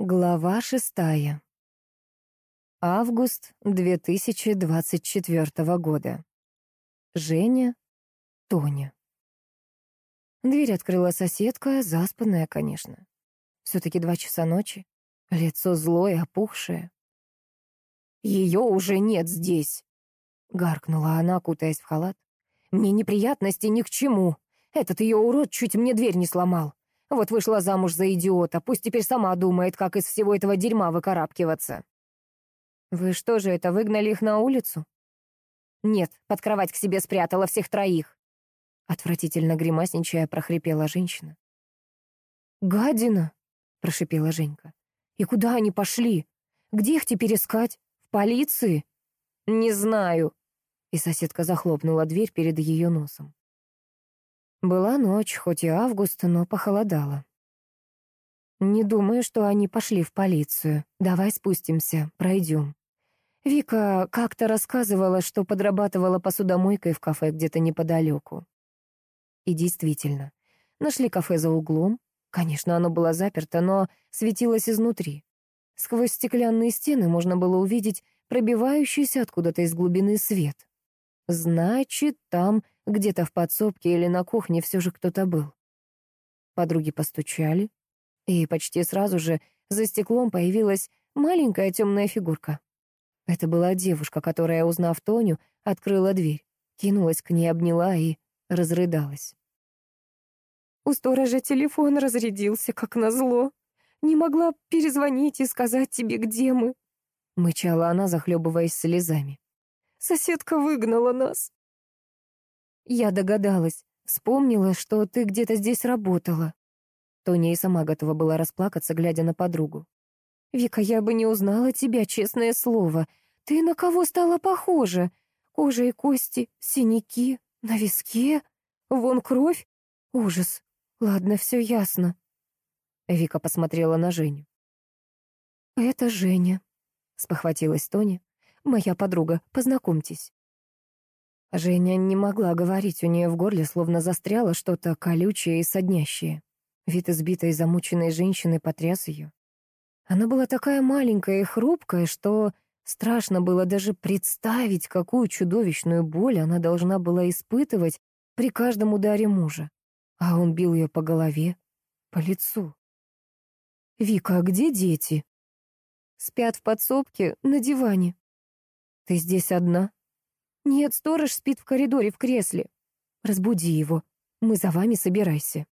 Глава шестая. Август 2024 года. Женя, Тоня. Дверь открыла соседка, заспанная, конечно. Все-таки два часа ночи. Лицо злое, опухшее. «Ее уже нет здесь!» — гаркнула она, кутаясь в халат. «Мне неприятности ни к чему. Этот ее урод чуть мне дверь не сломал. Вот вышла замуж за идиота, пусть теперь сама думает, как из всего этого дерьма выкарабкиваться. Вы что же это, выгнали их на улицу? Нет, под кровать к себе спрятала всех троих. Отвратительно гримасничая, прохрипела женщина. «Гадина!» — прошипела Женька. «И куда они пошли? Где их теперь искать? В полиции?» «Не знаю». И соседка захлопнула дверь перед ее носом. Была ночь, хоть и август, но похолодало. «Не думаю, что они пошли в полицию. Давай спустимся, пройдем». Вика как-то рассказывала, что подрабатывала посудомойкой в кафе где-то неподалеку. И действительно, нашли кафе за углом. Конечно, оно было заперто, но светилось изнутри. Сквозь стеклянные стены можно было увидеть пробивающийся откуда-то из глубины свет. Значит, там где-то в подсобке или на кухне все же кто-то был. Подруги постучали, и почти сразу же за стеклом появилась маленькая темная фигурка. Это была девушка, которая, узнав Тоню, открыла дверь, кинулась к ней, обняла и разрыдалась. У сторожа телефон разрядился, как назло. Не могла перезвонить и сказать тебе, где мы. Мычала она, захлебываясь слезами. Соседка выгнала нас. Я догадалась, вспомнила, что ты где-то здесь работала. Тоня и сама готова была расплакаться, глядя на подругу. «Вика, я бы не узнала тебя, честное слово. Ты на кого стала похожа? Кожа и кости, синяки, на виске, вон кровь. Ужас. Ладно, все ясно». Вика посмотрела на Женю. «Это Женя», — спохватилась Тоня. «Моя подруга, познакомьтесь». Женя не могла говорить, у нее в горле словно застряло что-то колючее и соднящее. Вид избитой и замученной женщины потряс ее. Она была такая маленькая и хрупкая, что страшно было даже представить, какую чудовищную боль она должна была испытывать при каждом ударе мужа. А он бил ее по голове, по лицу. «Вика, а где дети?» «Спят в подсобке, на диване». «Ты здесь одна?» «Нет, сторож спит в коридоре в кресле. Разбуди его. Мы за вами, собирайся».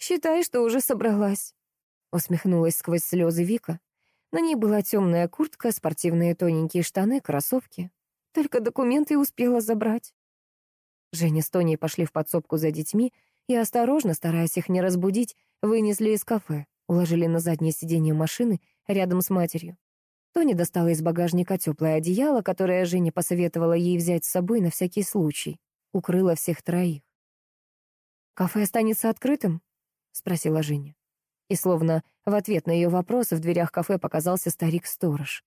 «Считай, что уже собралась», — усмехнулась сквозь слезы Вика. На ней была темная куртка, спортивные тоненькие штаны, кроссовки. Только документы успела забрать. Женя с Тоней пошли в подсобку за детьми и, осторожно, стараясь их не разбудить, вынесли из кафе, уложили на заднее сиденье машины рядом с матерью. Тони достала из багажника теплое одеяло, которое Женя посоветовала ей взять с собой на всякий случай. Укрыла всех троих. «Кафе останется открытым?» — спросила Женя. И словно в ответ на ее вопрос в дверях кафе показался старик-сторож.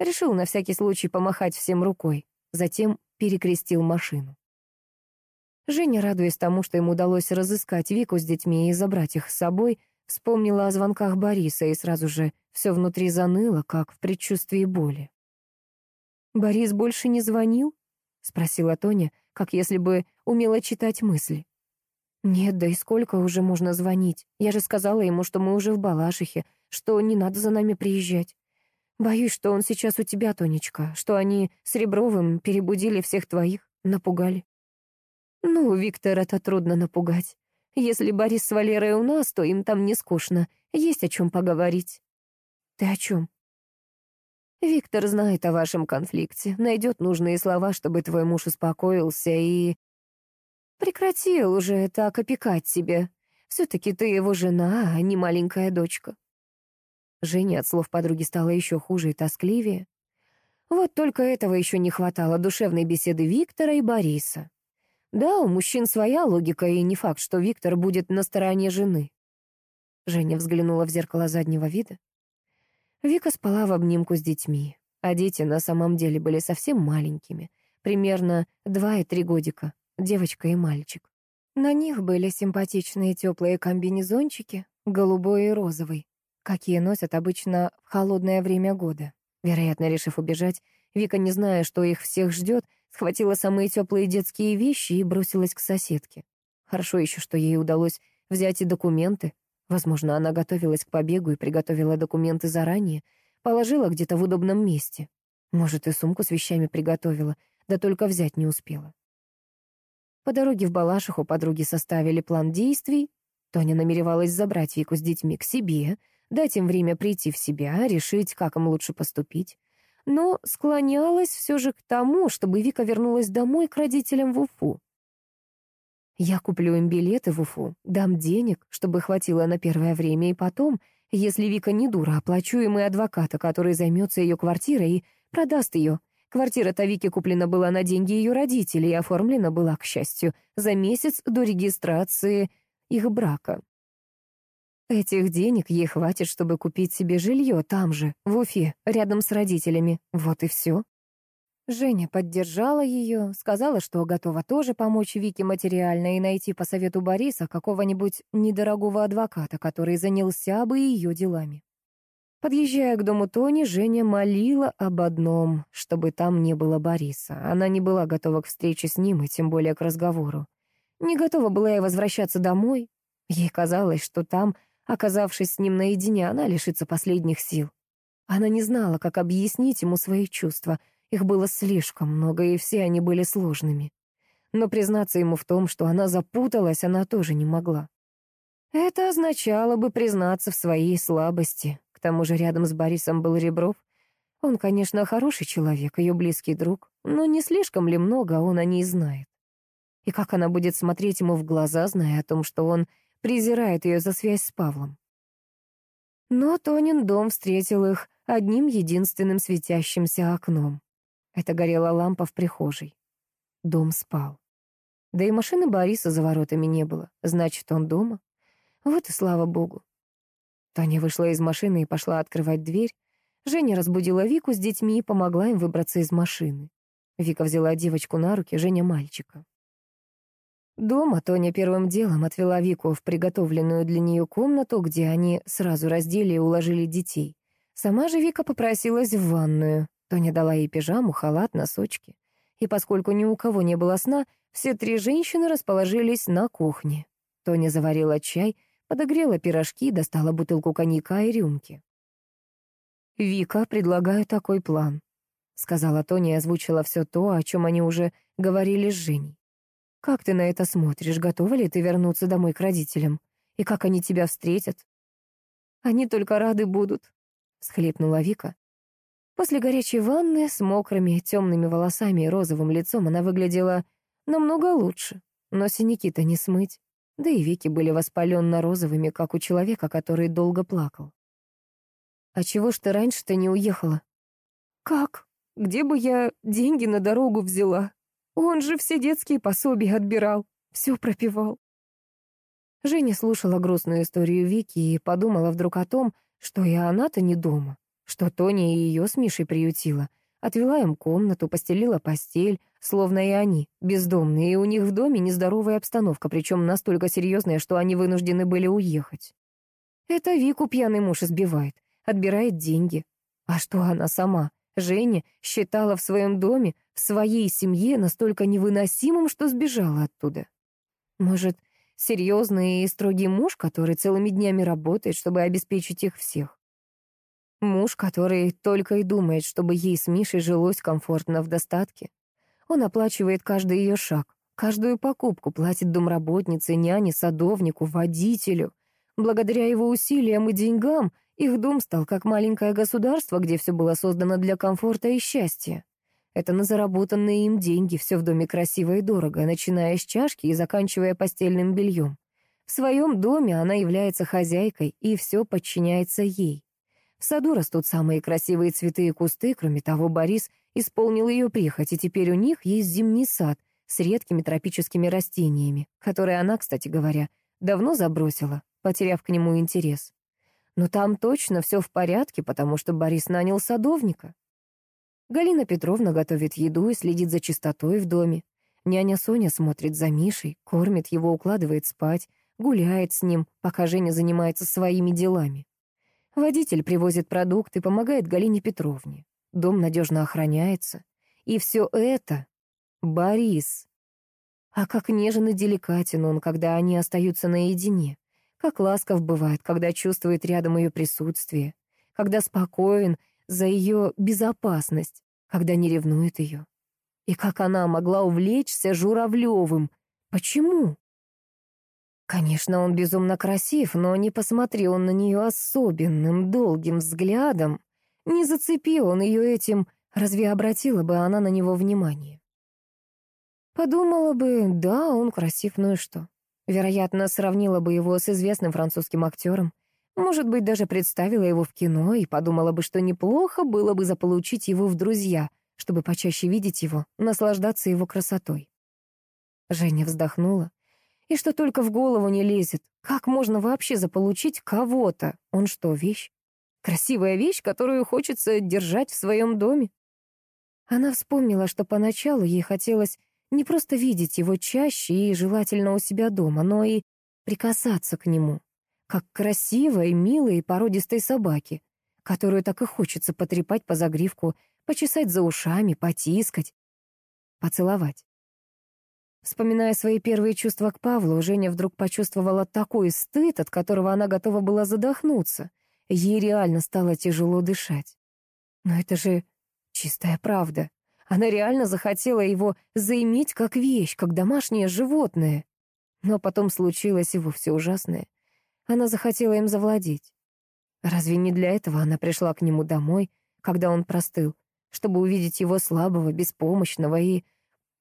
Решил на всякий случай помахать всем рукой, затем перекрестил машину. Женя, радуясь тому, что ему удалось разыскать Вику с детьми и забрать их с собой, Вспомнила о звонках Бориса, и сразу же все внутри заныло, как в предчувствии боли. «Борис больше не звонил?» — спросила Тоня, как если бы умела читать мысли. «Нет, да и сколько уже можно звонить? Я же сказала ему, что мы уже в Балашихе, что не надо за нами приезжать. Боюсь, что он сейчас у тебя, Тонечка, что они с Ребровым перебудили всех твоих, напугали». «Ну, Виктора-то трудно напугать. Если Борис с Валерой у нас, то им там не скучно. Есть о чем поговорить. Ты о чем? Виктор знает о вашем конфликте, найдет нужные слова, чтобы твой муж успокоился и... Прекратил уже так опекать тебя. Все-таки ты его жена, а не маленькая дочка. Жене от слов подруги стало еще хуже и тоскливее. Вот только этого еще не хватало душевной беседы Виктора и Бориса. Да, у мужчин своя логика, и не факт, что Виктор будет на стороне жены. Женя взглянула в зеркало заднего вида. Вика спала в обнимку с детьми, а дети на самом деле были совсем маленькими, примерно два и три годика, девочка и мальчик. На них были симпатичные теплые комбинезончики, голубой и розовый. какие носят обычно в холодное время года. Вероятно, решив убежать, Вика, не зная, что их всех ждет, схватила самые теплые детские вещи и бросилась к соседке. Хорошо еще, что ей удалось взять и документы. Возможно, она готовилась к побегу и приготовила документы заранее, положила где-то в удобном месте. Может, и сумку с вещами приготовила, да только взять не успела. По дороге в Балашиху подруги составили план действий. Тоня намеревалась забрать Вику с детьми к себе, дать им время прийти в себя, решить, как им лучше поступить. Но склонялась все же к тому, чтобы Вика вернулась домой к родителям в Уфу. Я куплю им билеты в Уфу, дам денег, чтобы хватило на первое время, и потом, если Вика не дура, оплачу им и адвоката, который займется ее квартирой и продаст ее. Квартира-то Вики куплена была на деньги ее родителей и оформлена была, к счастью, за месяц до регистрации их брака. Этих денег ей хватит, чтобы купить себе жилье там же, в Уфе, рядом с родителями. Вот и все. Женя поддержала ее, сказала, что готова тоже помочь Вике материально и найти по совету Бориса какого-нибудь недорогого адвоката, который занялся бы ее делами. Подъезжая к дому Тони, Женя молила об одном, чтобы там не было Бориса. Она не была готова к встрече с ним и тем более к разговору. Не готова была и возвращаться домой. Ей казалось, что там, оказавшись с ним наедине, она лишится последних сил. Она не знала, как объяснить ему свои чувства. Их было слишком много, и все они были сложными. Но признаться ему в том, что она запуталась, она тоже не могла. Это означало бы признаться в своей слабости, тому же рядом с Борисом был Ребров. Он, конечно, хороший человек, ее близкий друг, но не слишком ли много он о ней знает? И как она будет смотреть ему в глаза, зная о том, что он презирает ее за связь с Павлом? Но Тонин дом встретил их одним единственным светящимся окном. Это горела лампа в прихожей. Дом спал. Да и машины Бориса за воротами не было. Значит, он дома. Вот и слава богу. Таня вышла из машины и пошла открывать дверь. Женя разбудила Вику с детьми и помогла им выбраться из машины. Вика взяла девочку на руки, Женя — мальчика. Дома Тоня первым делом отвела Вику в приготовленную для нее комнату, где они сразу раздели и уложили детей. Сама же Вика попросилась в ванную. Тоня дала ей пижаму, халат, носочки. И поскольку ни у кого не было сна, все три женщины расположились на кухне. Тоня заварила чай — Подогрела пирожки, достала бутылку коньяка и рюмки. «Вика, предлагаю такой план», — сказала Тоня и озвучила все то, о чем они уже говорили с Женей. «Как ты на это смотришь? Готова ли ты вернуться домой к родителям? И как они тебя встретят?» «Они только рады будут», — схлипнула Вика. После горячей ванны с мокрыми темными волосами и розовым лицом она выглядела намного лучше, но синяки-то не смыть да и веки были воспаленно-розовыми, как у человека, который долго плакал. «А чего ж ты раньше-то не уехала?» «Как? Где бы я деньги на дорогу взяла? Он же все детские пособия отбирал, все пропивал». Женя слушала грустную историю Вики и подумала вдруг о том, что и она-то не дома, что Тоня и ее с Мишей приютила — Отвела им комнату, постелила постель, словно и они, бездомные, и у них в доме нездоровая обстановка, причем настолько серьезная, что они вынуждены были уехать. Это Вику пьяный муж избивает, отбирает деньги. А что она сама, Женя, считала в своем доме, в своей семье настолько невыносимым, что сбежала оттуда? Может, серьезный и строгий муж, который целыми днями работает, чтобы обеспечить их всех? Муж, который только и думает, чтобы ей с Мишей жилось комфортно в достатке. Он оплачивает каждый ее шаг, каждую покупку, платит домработнице, няне, садовнику, водителю. Благодаря его усилиям и деньгам их дом стал как маленькое государство, где все было создано для комфорта и счастья. Это на заработанные им деньги, все в доме красиво и дорого, начиная с чашки и заканчивая постельным бельем. В своем доме она является хозяйкой, и все подчиняется ей. В саду растут самые красивые цветы и кусты, кроме того, Борис исполнил ее прихоть, и теперь у них есть зимний сад с редкими тропическими растениями, которые она, кстати говоря, давно забросила, потеряв к нему интерес. Но там точно все в порядке, потому что Борис нанял садовника. Галина Петровна готовит еду и следит за чистотой в доме. Няня Соня смотрит за Мишей, кормит его, укладывает спать, гуляет с ним, пока Женя занимается своими делами. Водитель привозит продукты, помогает Галине Петровне. Дом надежно охраняется. И все это — Борис. А как нежен и деликатен он, когда они остаются наедине. Как ласков бывает, когда чувствует рядом ее присутствие. Когда спокоен за ее безопасность, когда не ревнует ее. И как она могла увлечься Журавлевым? Почему? Конечно, он безумно красив, но не посмотрел он на нее особенным, долгим взглядом. Не зацепил он ее этим, разве обратила бы она на него внимание? Подумала бы, да, он красив, ну и что? Вероятно, сравнила бы его с известным французским актером. Может быть, даже представила его в кино и подумала бы, что неплохо было бы заполучить его в друзья, чтобы почаще видеть его, наслаждаться его красотой. Женя вздохнула и что только в голову не лезет. Как можно вообще заполучить кого-то? Он что, вещь? Красивая вещь, которую хочется держать в своем доме? Она вспомнила, что поначалу ей хотелось не просто видеть его чаще и желательно у себя дома, но и прикасаться к нему, как красивой, милой и породистой собаке, которую так и хочется потрепать по загривку, почесать за ушами, потискать, поцеловать. Вспоминая свои первые чувства к Павлу, Женя вдруг почувствовала такой стыд, от которого она готова была задохнуться. Ей реально стало тяжело дышать. Но это же чистая правда. Она реально захотела его заиметь как вещь, как домашнее животное. Но потом случилось и вовсе ужасное. Она захотела им завладеть. Разве не для этого она пришла к нему домой, когда он простыл, чтобы увидеть его слабого, беспомощного и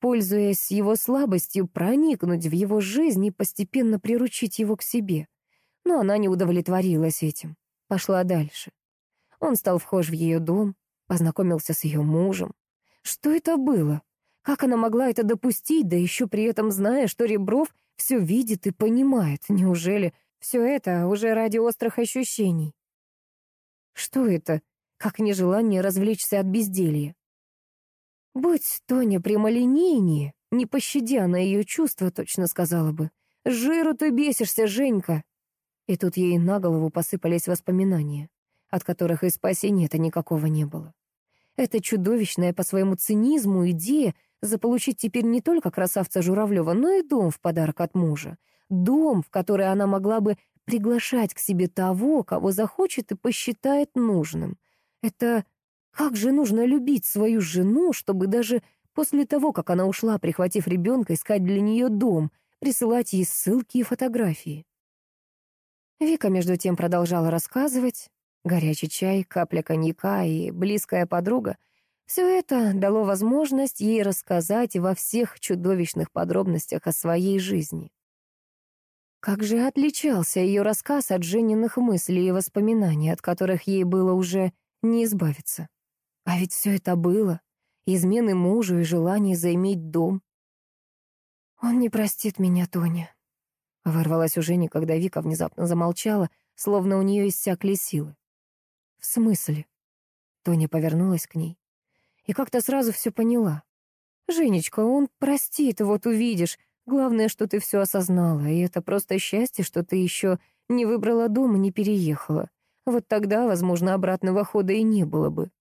пользуясь его слабостью, проникнуть в его жизнь и постепенно приручить его к себе. Но она не удовлетворилась этим, пошла дальше. Он стал вхож в ее дом, познакомился с ее мужем. Что это было? Как она могла это допустить, да еще при этом зная, что Ребров все видит и понимает? Неужели все это уже ради острых ощущений? Что это, как нежелание развлечься от безделья? Будь Тоня прямолинейнее, не пощадя на ее чувства, точно сказала бы. «Жиру ты бесишься, Женька!» И тут ей на голову посыпались воспоминания, от которых и спасения-то никакого не было. Это чудовищная по своему цинизму идея заполучить теперь не только красавца Журавлева, но и дом в подарок от мужа. Дом, в который она могла бы приглашать к себе того, кого захочет и посчитает нужным. Это как же нужно любить свою жену, чтобы даже после того, как она ушла, прихватив ребенка, искать для нее дом, присылать ей ссылки и фотографии? Вика, между тем, продолжала рассказывать. Горячий чай, капля коньяка и близкая подруга — все это дало возможность ей рассказать во всех чудовищных подробностях о своей жизни. Как же отличался ее рассказ от Жениных мыслей и воспоминаний, от которых ей было уже не избавиться. А ведь все это было. Измены мужу и желание заиметь дом. «Он не простит меня, Тоня», — ворвалась уже не, когда Вика внезапно замолчала, словно у нее иссякли силы. «В смысле?» Тоня повернулась к ней и как-то сразу все поняла. «Женечка, он простит, вот увидишь. Главное, что ты все осознала, и это просто счастье, что ты еще не выбрала дом и не переехала. Вот тогда, возможно, обратного хода и не было бы».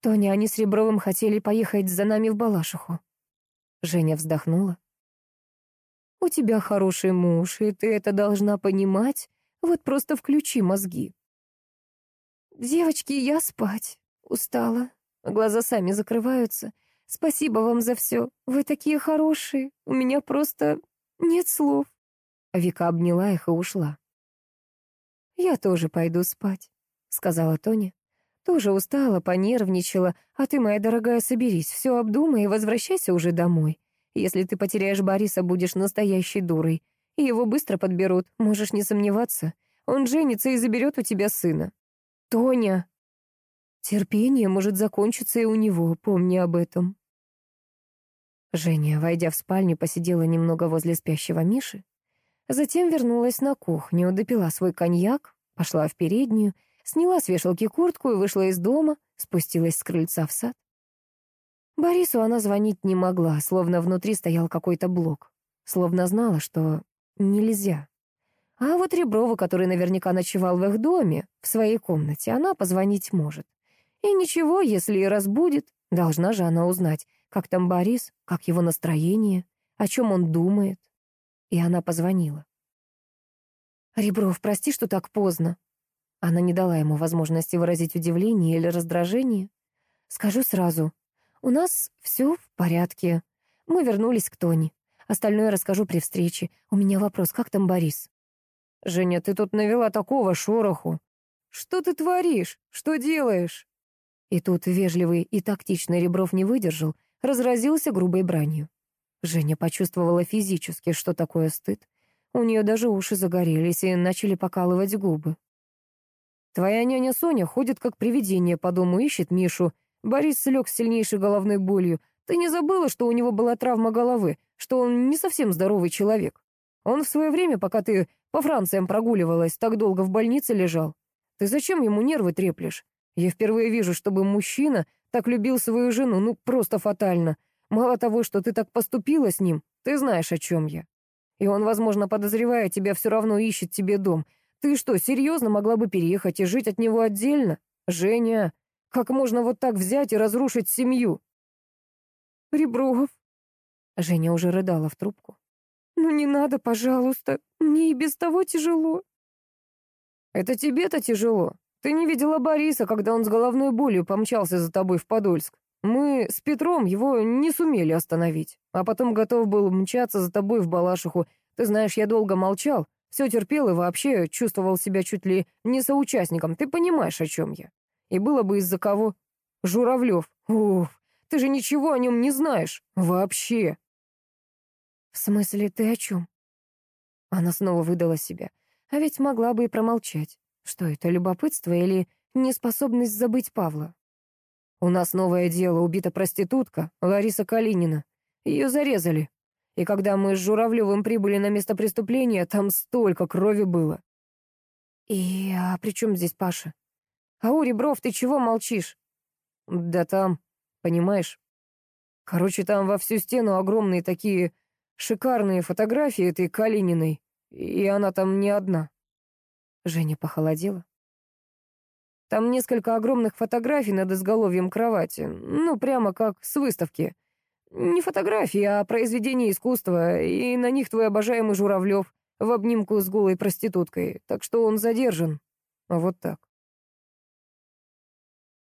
Тоня, они с Ребровым хотели поехать за нами в Балашиху. Женя вздохнула. У тебя хороший муж, и ты это должна понимать. Вот просто включи мозги. Девочки, я спать. Устала. Глаза сами закрываются. Спасибо вам за все. Вы такие хорошие. У меня просто нет слов. Вика обняла их и ушла. «Я тоже пойду спать», — сказала Тоня. Тоже устала, понервничала. А ты, моя дорогая, соберись, все обдумай и возвращайся уже домой. Если ты потеряешь Бориса, будешь настоящей дурой. Его быстро подберут, можешь не сомневаться. Он женится и заберет у тебя сына. Тоня! Терпение может закончиться и у него, помни об этом. Женя, войдя в спальню, посидела немного возле спящего Миши. Затем вернулась на кухню, допила свой коньяк, пошла в переднюю, Сняла с вешалки куртку и вышла из дома, спустилась с крыльца в сад. Борису она звонить не могла, словно внутри стоял какой-то блок. Словно знала, что нельзя. А вот Реброва, который наверняка ночевал в их доме, в своей комнате, она позвонить может. И ничего, если и разбудит, должна же она узнать, как там Борис, как его настроение, о чем он думает. И она позвонила. «Ребров, прости, что так поздно». Она не дала ему возможности выразить удивление или раздражение. «Скажу сразу, у нас все в порядке. Мы вернулись к Тони. Остальное расскажу при встрече. У меня вопрос, как там Борис?» «Женя, ты тут навела такого шороху. Что ты творишь? Что делаешь?» И тут вежливый и тактичный Ребров не выдержал, разразился грубой бранью. Женя почувствовала физически, что такое стыд. У нее даже уши загорелись и начали покалывать губы. «Твоя няня Соня ходит как привидение по дому, ищет Мишу. Борис слег с сильнейшей головной болью. Ты не забыла, что у него была травма головы, что он не совсем здоровый человек? Он в свое время, пока ты по Франциям прогуливалась, так долго в больнице лежал. Ты зачем ему нервы треплешь? Я впервые вижу, чтобы мужчина так любил свою жену, ну, просто фатально. Мало того, что ты так поступила с ним, ты знаешь, о чем я. И он, возможно, подозревая тебя, все равно ищет тебе дом. Ты что, серьезно могла бы переехать и жить от него отдельно? Женя, как можно вот так взять и разрушить семью? Ребров. Женя уже рыдала в трубку. «Ну не надо, пожалуйста, мне и без того тяжело». «Это тебе-то тяжело. Ты не видела Бориса, когда он с головной болью помчался за тобой в Подольск. Мы с Петром его не сумели остановить, а потом готов был мчаться за тобой в Балашиху. Ты знаешь, я долго молчал, все терпел и вообще чувствовал себя чуть ли не соучастником. Ты понимаешь, о чем я? И было бы из-за кого? Журавлев. Уф, ты же ничего о нем не знаешь. Вообще. В смысле, ты о чем? Она снова выдала себя. А ведь могла бы и промолчать. Что это, любопытство или неспособность забыть Павла? У нас новое дело, убита проститутка, Лариса Калинина. Ее зарезали. И когда мы с Журавлевым прибыли на место преступления, там столько крови было. И а при чем здесь Паша? Ау, Ребров, ты чего молчишь? Да там, понимаешь? Короче, там во всю стену огромные такие шикарные фотографии этой Калининой, и она там не одна. Женя похолодела. Там несколько огромных фотографий над изголовьем кровати. Ну, прямо как с выставки. Не фотографии, а произведения искусства. И на них твой обожаемый Журавлев в обнимку с голой проституткой. Так что он задержан. Вот так.